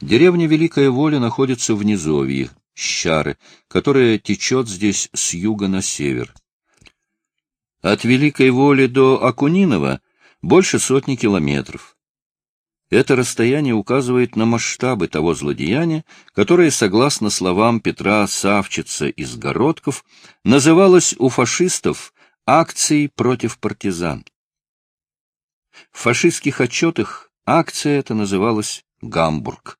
Деревня Великая Воля находится в низовье, Щары, которая течет здесь с юга на север. От Великой Воли до Акунинова больше сотни километров. Это расстояние указывает на масштабы того злодеяния, которое, согласно словам Петра Савчица из Городков, называлось у фашистов акцией против партизан. В фашистских отчетах акция эта называлась «Гамбург».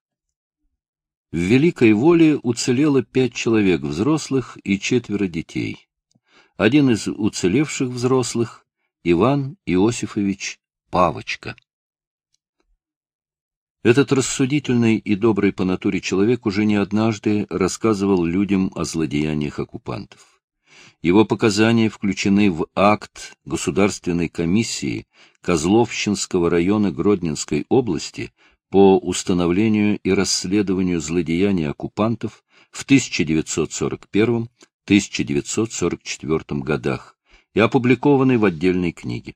В Великой Воле уцелело пять человек взрослых и четверо детей. Один из уцелевших взрослых — Иван Иосифович Павочка. Этот рассудительный и добрый по натуре человек уже не однажды рассказывал людям о злодеяниях оккупантов. Его показания включены в акт Государственной комиссии Козловщинского района Гродненской области по установлению и расследованию злодеяний оккупантов в 1941-1944 годах и опубликованы в отдельной книге.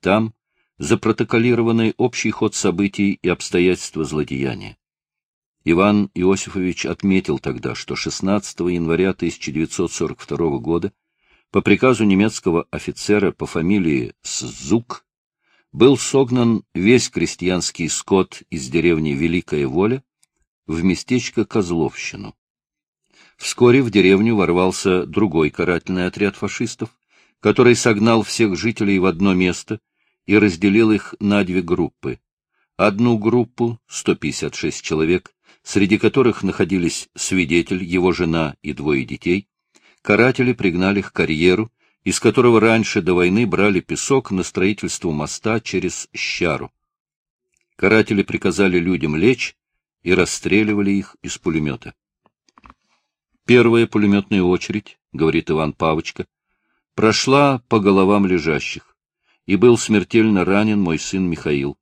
Там запротоколированный общий ход событий и обстоятельства злодеяния. Иван Иосифович отметил тогда, что 16 января 1942 года по приказу немецкого офицера по фамилии Сзук был согнан весь крестьянский скот из деревни Великая Воля в местечко Козловщину. Вскоре в деревню ворвался другой карательный отряд фашистов, который согнал всех жителей в одно место и разделил их на две группы. Одну группу, 156 человек, среди которых находились свидетель, его жена и двое детей, каратели пригнали к карьеру, из которого раньше до войны брали песок на строительство моста через Щару. Каратели приказали людям лечь и расстреливали их из пулемета. Первая пулеметная очередь, говорит Иван Павочка, прошла по головам лежащих и был смертельно ранен мой сын Михаил.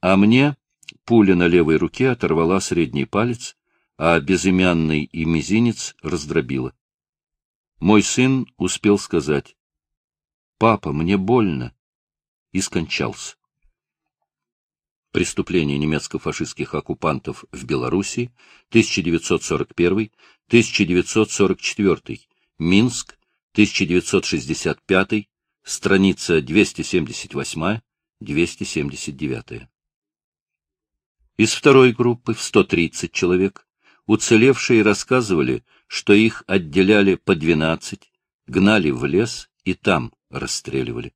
А мне пуля на левой руке оторвала средний палец, а безымянный и мизинец раздробила. Мой сын успел сказать «Папа, мне больно» и скончался. Преступления немецко-фашистских оккупантов в Белоруссии 1941-1944, Минск 1965 страница 278-279. Из второй группы в 130 человек уцелевшие рассказывали, что их отделяли по 12, гнали в лес и там расстреливали.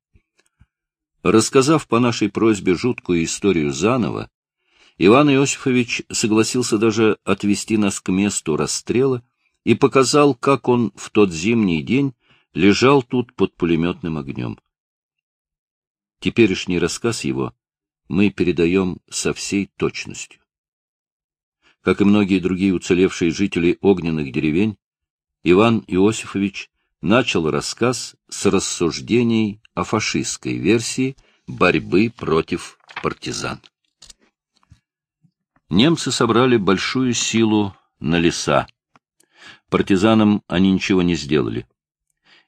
Рассказав по нашей просьбе жуткую историю заново, Иван Иосифович согласился даже отвести нас к месту расстрела и показал, как он в тот зимний день лежал тут под пулеметным огнем. Теперешний рассказ его мы передаем со всей точностью. Как и многие другие уцелевшие жители огненных деревень, Иван Иосифович начал рассказ с рассуждений о фашистской версии борьбы против партизан. Немцы собрали большую силу на леса. Партизанам они ничего не сделали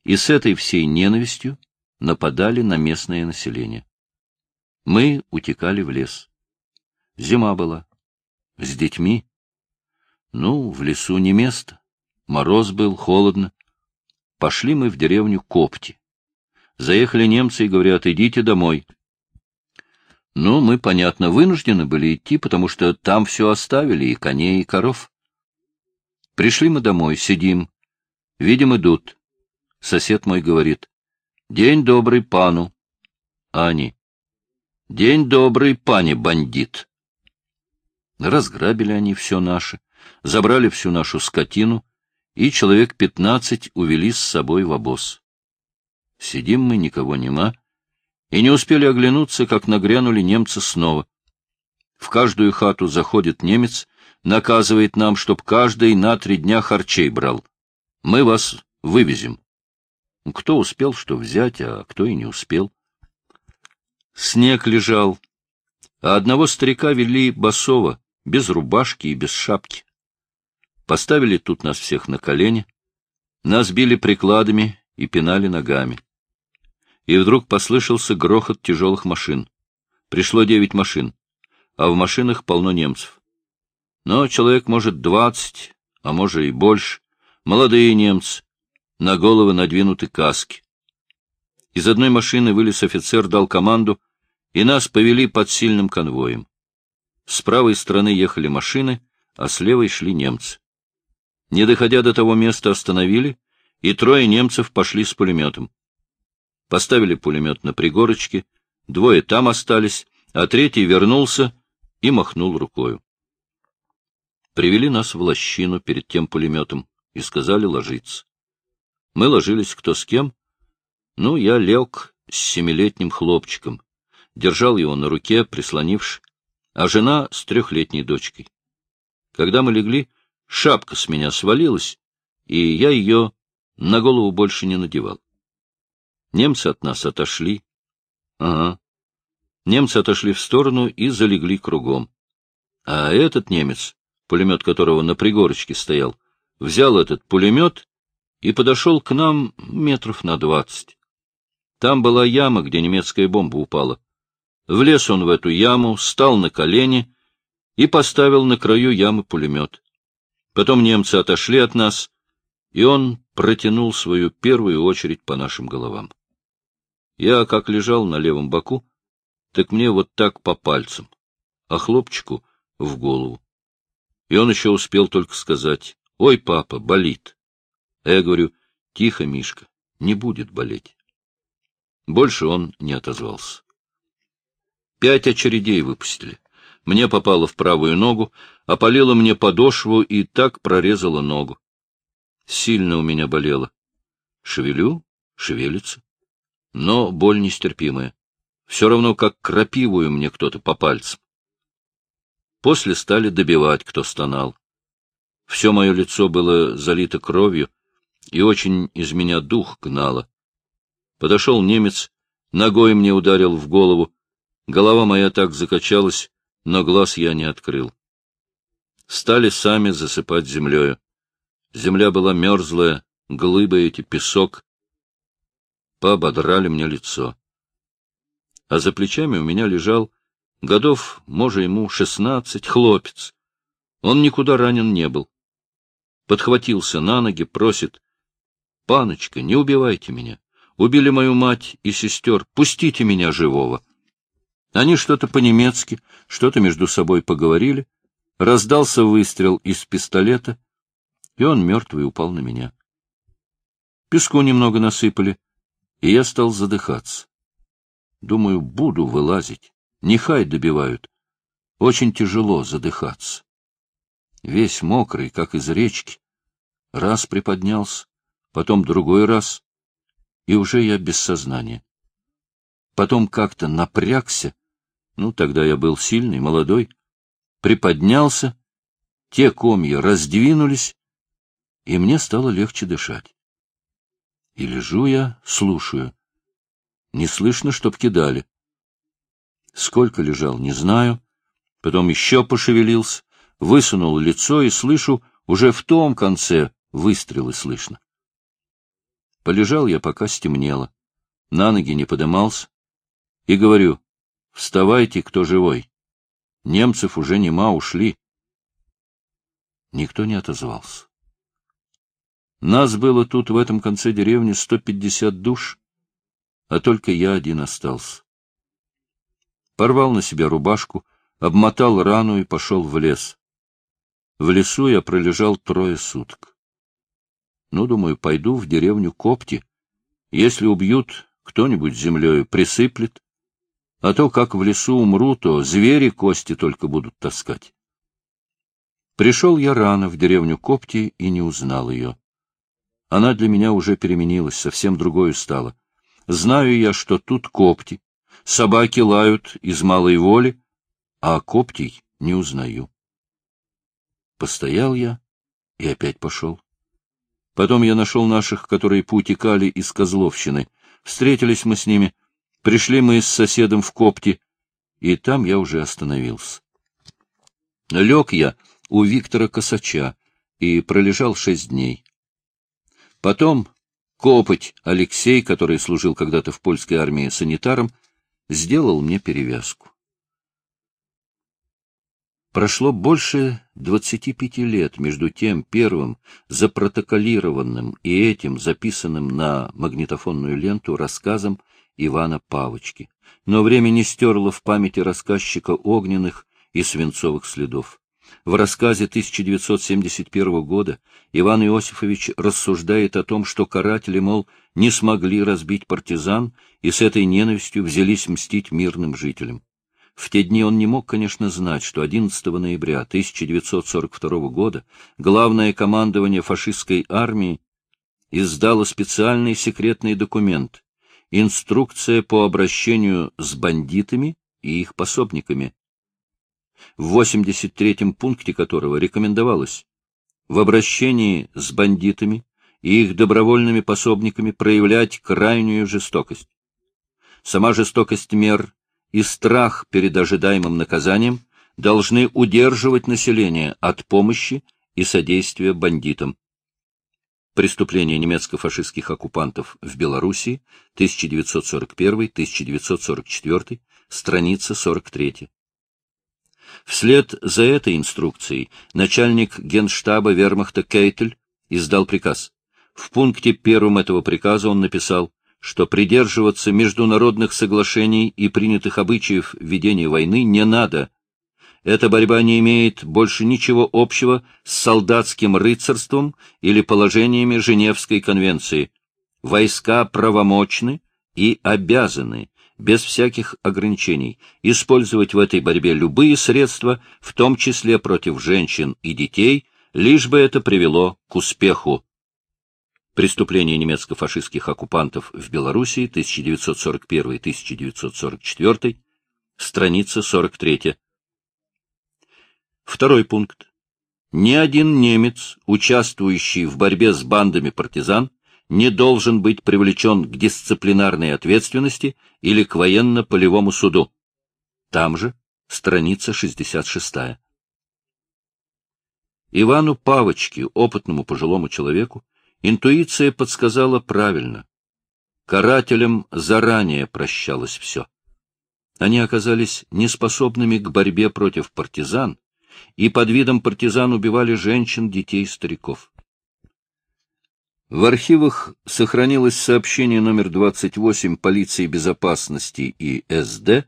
и с этой всей ненавистью нападали на местное население. Мы утекали в лес. Зима была. С детьми. Ну, в лесу не место. Мороз был, холодно. Пошли мы в деревню Копти. Заехали немцы и говорят, идите домой. Ну, мы, понятно, вынуждены были идти, потому что там все оставили, и коней, и коров. Пришли мы домой, сидим. Видим, идут. Сосед мой говорит, «День добрый пану». А они, «День добрый, пане бандит». Разграбили они все наше, забрали всю нашу скотину, и человек пятнадцать увели с собой в обоз. Сидим мы, никого нема, и не успели оглянуться, как нагрянули немцы снова. В каждую хату заходит немец, наказывает нам, чтоб каждый на три дня харчей брал. Мы вас вывезем. Кто успел что взять, а кто и не успел. Снег лежал, а одного старика вели босого, без рубашки и без шапки. Поставили тут нас всех на колени, нас били прикладами и пинали ногами. И вдруг послышался грохот тяжелых машин. Пришло девять машин, а в машинах полно немцев. Но человек, может, двадцать, а может и больше. Молодые немцы. На головы надвинуты каски. Из одной машины вылез офицер, дал команду, и нас повели под сильным конвоем. С правой стороны ехали машины, а с левой шли немцы. Не доходя до того места, остановили, и трое немцев пошли с пулеметом. Поставили пулемет на пригорочке, двое там остались, а третий вернулся и махнул рукою. Привели нас в лощину перед тем пулеметом и сказали ложиться. Мы ложились кто с кем. Ну, я лег с семилетним хлопчиком, держал его на руке, прислонивши, а жена с трехлетней дочкой. Когда мы легли, шапка с меня свалилась, и я ее на голову больше не надевал. Немцы от нас отошли. Ага. Немцы отошли в сторону и залегли кругом. А этот немец, пулемет которого на пригорочке стоял, взял этот пулемет и подошел к нам метров на двадцать. Там была яма, где немецкая бомба упала. Влез он в эту яму, встал на колени и поставил на краю ямы пулемет. Потом немцы отошли от нас, и он протянул свою первую очередь по нашим головам. Я как лежал на левом боку, так мне вот так по пальцам, а хлопчику в голову. И он еще успел только сказать, «Ой, папа, болит». А я говорю, «Тихо, Мишка, не будет болеть». Больше он не отозвался. Пять очередей выпустили. Мне попало в правую ногу, опалило мне подошву и так прорезало ногу. Сильно у меня болело. Шевелю, шевелится. Но боль нестерпимая. Все равно, как крапивую мне кто-то по пальцам. После стали добивать, кто стонал. Все мое лицо было залито кровью, и очень из меня дух гнало. Подошел немец, ногой мне ударил в голову. Голова моя так закачалась, но глаз я не открыл. Стали сами засыпать землею. Земля была мерзлая, глыбы эти, песок. Поободрали мне лицо. А за плечами у меня лежал, годов, может, ему шестнадцать, хлопец. Он никуда ранен не был. Подхватился на ноги, просит, — Паночка, не убивайте меня. Убили мою мать и сестер, пустите меня живого. Они что-то по-немецки, что-то между собой поговорили. Раздался выстрел из пистолета — и он мертвый упал на меня. Песку немного насыпали, и я стал задыхаться. Думаю, буду вылазить. Нехай добивают. Очень тяжело задыхаться. Весь мокрый, как из речки. Раз приподнялся, потом другой раз, и уже я без сознания. Потом как-то напрягся, ну, тогда я был сильный, молодой, приподнялся, те комья раздвинулись, и мне стало легче дышать. И лежу я, слушаю. Не слышно, чтоб кидали. Сколько лежал, не знаю. Потом еще пошевелился, высунул лицо и слышу, уже в том конце выстрелы слышно. Полежал я, пока стемнело. На ноги не подымался. И говорю, вставайте, кто живой. Немцев уже нема, ушли. Никто не отозвался. Нас было тут, в этом конце деревни, сто пятьдесят душ, а только я один остался. Порвал на себя рубашку, обмотал рану и пошел в лес. В лесу я пролежал трое суток. Ну, думаю, пойду в деревню Копти. Если убьют, кто-нибудь землею присыплет. А то, как в лесу умру, то звери кости только будут таскать. Пришел я рано в деревню Копти и не узнал ее. Она для меня уже переменилась, совсем другою стала. Знаю я, что тут копти, собаки лают из малой воли, а коптей не узнаю. Постоял я и опять пошел. Потом я нашел наших, которые поутекали из Козловщины. Встретились мы с ними, пришли мы с соседом в Копти, и там я уже остановился. Лег я у Виктора Косача и пролежал шесть дней. Потом Копоть Алексей, который служил когда-то в польской армии санитаром, сделал мне перевязку. Прошло больше 25 лет между тем первым запротоколированным и этим записанным на магнитофонную ленту рассказом Ивана Павочки, но время не стерло в памяти рассказчика огненных и свинцовых следов. В рассказе 1971 года Иван Иосифович рассуждает о том, что каратели, мол, не смогли разбить партизан и с этой ненавистью взялись мстить мирным жителям. В те дни он не мог, конечно, знать, что 11 ноября 1942 года главное командование фашистской армии издало специальный секретный документ «Инструкция по обращению с бандитами и их пособниками», в 83-м пункте которого рекомендовалось в обращении с бандитами и их добровольными пособниками проявлять крайнюю жестокость. Сама жестокость мер и страх перед ожидаемым наказанием должны удерживать население от помощи и содействия бандитам. Преступления немецко-фашистских оккупантов в Белоруссии, 1941-1944, страница 43. Вслед за этой инструкцией начальник генштаба вермахта Кейтель издал приказ. В пункте первом этого приказа он написал что придерживаться международных соглашений и принятых обычаев ведения войны не надо. Эта борьба не имеет больше ничего общего с солдатским рыцарством или положениями Женевской конвенции. Войска правомочны и обязаны, без всяких ограничений, использовать в этой борьбе любые средства, в том числе против женщин и детей, лишь бы это привело к успеху. Преступления немецко-фашистских оккупантов в Белоруссии 1941-1944, страница 43. Второй пункт. Ни один немец, участвующий в борьбе с бандами партизан, не должен быть привлечен к дисциплинарной ответственности или к военно-полевому суду. Там же страница 66. Ивану Павочке, опытному пожилому человеку, Интуиция подсказала правильно. Карателям заранее прощалось все. Они оказались неспособными к борьбе против партизан, и под видом партизан убивали женщин, детей, стариков. В архивах сохранилось сообщение номер 28 полиции безопасности и СД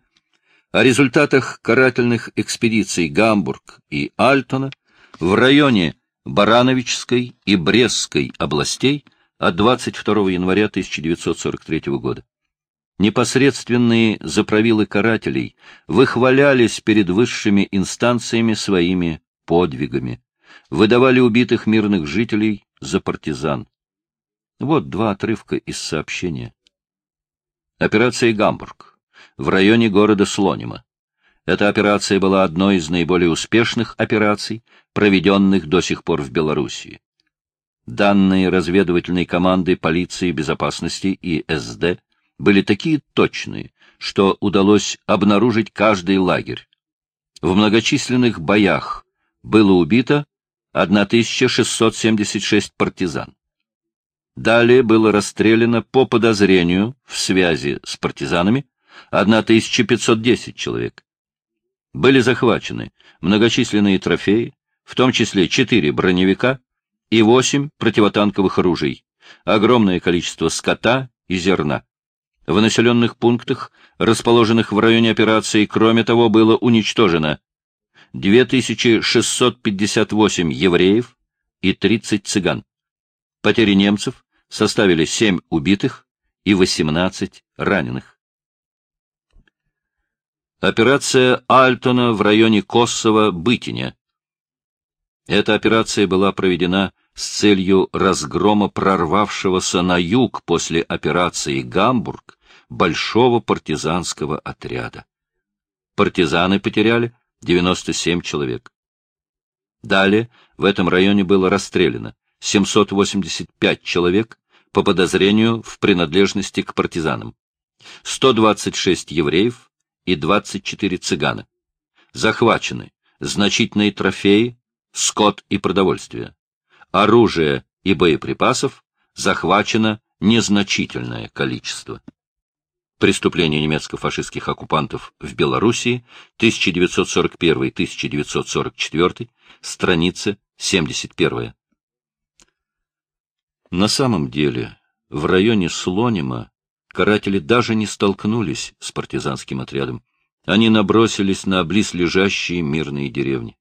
о результатах карательных экспедиций Гамбург и Альтона в районе Барановичской и Брестской областей от 22 января 1943 года. Непосредственные заправилы карателей выхвалялись перед высшими инстанциями своими подвигами, выдавали убитых мирных жителей за партизан. Вот два отрывка из сообщения. Операция «Гамбург» в районе города Слонима. Эта операция была одной из наиболее успешных операций, проведенных до сих пор в Белоруссии. Данные разведывательной команды полиции безопасности и СД были такие точные, что удалось обнаружить каждый лагерь. В многочисленных боях было убито 1676 партизан. Далее было расстреляно по подозрению в связи с партизанами 1510 человек. Были захвачены многочисленные трофеи, в том числе четыре броневика и восемь противотанковых оружий, огромное количество скота и зерна. В населенных пунктах, расположенных в районе операции, кроме того, было уничтожено 2658 евреев и 30 цыган. Потери немцев составили 7 убитых и 18 раненых. Операция Альтона в районе Коссово-Бытиня эта операция была проведена с целью разгрома прорвавшегося на юг после операции «Гамбург» большого партизанского отряда. Партизаны потеряли 97 человек. Далее в этом районе было расстреляно 785 человек по подозрению в принадлежности к партизанам, 126 евреев и 24 цыгана. Захвачены значительные трофеи, скот и продовольствие. Оружия и боеприпасов захвачено незначительное количество. Преступления немецко-фашистских оккупантов в Белоруссии, 1941-1944, страница 71. На самом деле, в районе Слонима каратели даже не столкнулись с партизанским отрядом. Они набросились на близлежащие мирные деревни.